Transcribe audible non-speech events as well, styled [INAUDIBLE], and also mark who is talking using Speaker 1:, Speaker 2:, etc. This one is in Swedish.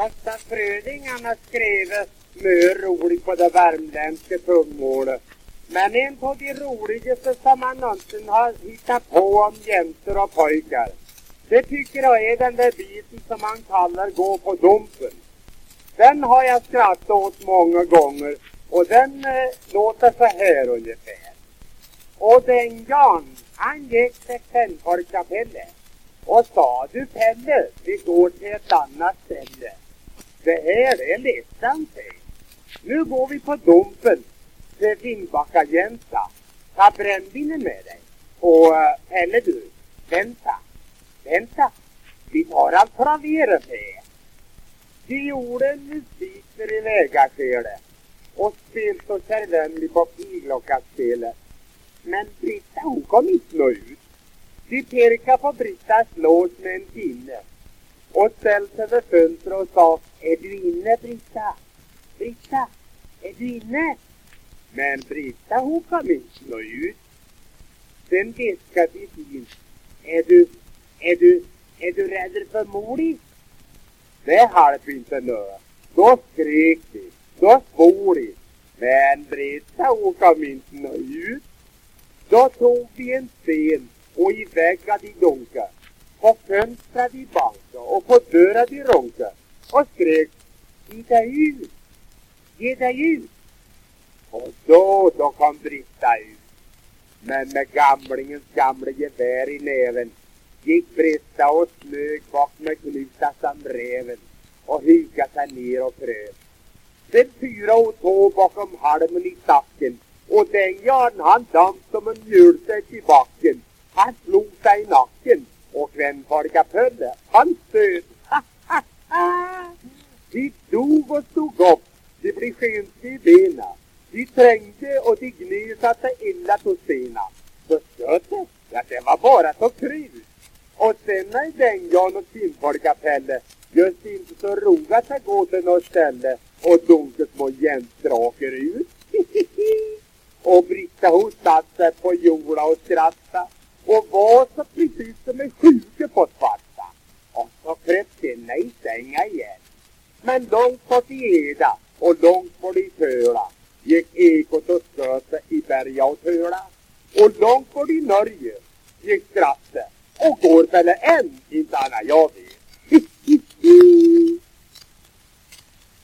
Speaker 1: Gustaf Fröding han har skrivit mycket roligt på det värmländska tungmålet. Men en av de roligaste som han någonsin har hittat på om jäntor och pojkar. Det tycker jag är den där biten som han kallar gå på dumpen. Den har jag skrattat åt många gånger och den eh, låter så här ungefär. Och den Jan, han gick till Penntorka-Pelle och sa du Pelle, vi går till ett annat ställe. Det här är ledsamt säg. Nu går vi på Dumpen till Vindbacka-Jänta. Ta brännvinet med dig. Och eh, Pelle du, vänta, vänta. Vi tar allt traveren med. De gjorde en musik för i vägaskedet och spelt och kärvänlig på piglockarspelet. Men Britta hon kom inte nå ut. De pekade på Brittas lås med en pinne och ställde sig vid fönstret och sa är du inne Britta? Britta, är du inne? Men Britta hon kom inte nå ut. Sen viskade de fint Är du, är du, är du rädd för Mori? Det halp inte nu. Då skrek de, då svor de. Men Britta hon kom inte nå ut. Då tog de en sten och i väggar de dunka. På fönstret de banka och på dörrar de ronka och skrek Ge dig ut! Ge dig ut! Och då, då kom Britta ut. Men med gamlingens gamla gevär i näven gick Britta och smög bak med knuta som räven och hukade sig ner och frös. Sen fyra och två bakom halmen i stacken och den Jan han damp som en mjölsäck i backen. Han slog sig i nacken och Kvenfolkapölle han. De dog och stod upp. De blev skenske i bena. De trängde och de gned sig illa på stena. Så stötet, ja det var bara så kryl. Och sen när den Jan och simfolkapelle just inte så rogat sig gå till något ställe och dunka små jämtdraker ut. [LAUGHS] och Britta hon satt där på jorda och skrattade och var så precis som en sjuk. Långt bort i Eda och långt bort i Töla gick ekot och stötte i berga och töla. Och långt bort i Norge gick skrattet och går väl än, inte Anna, jag vet. [LAUGHS]